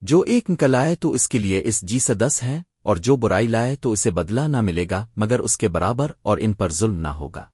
جو ایک نکل آئے تو اس کے لیے اس جی سے دس ہے اور جو برائی لائے تو اسے بدلہ نہ ملے گا، مگر اس کے برابر اور ان پر ظلم نہ ہوگا۔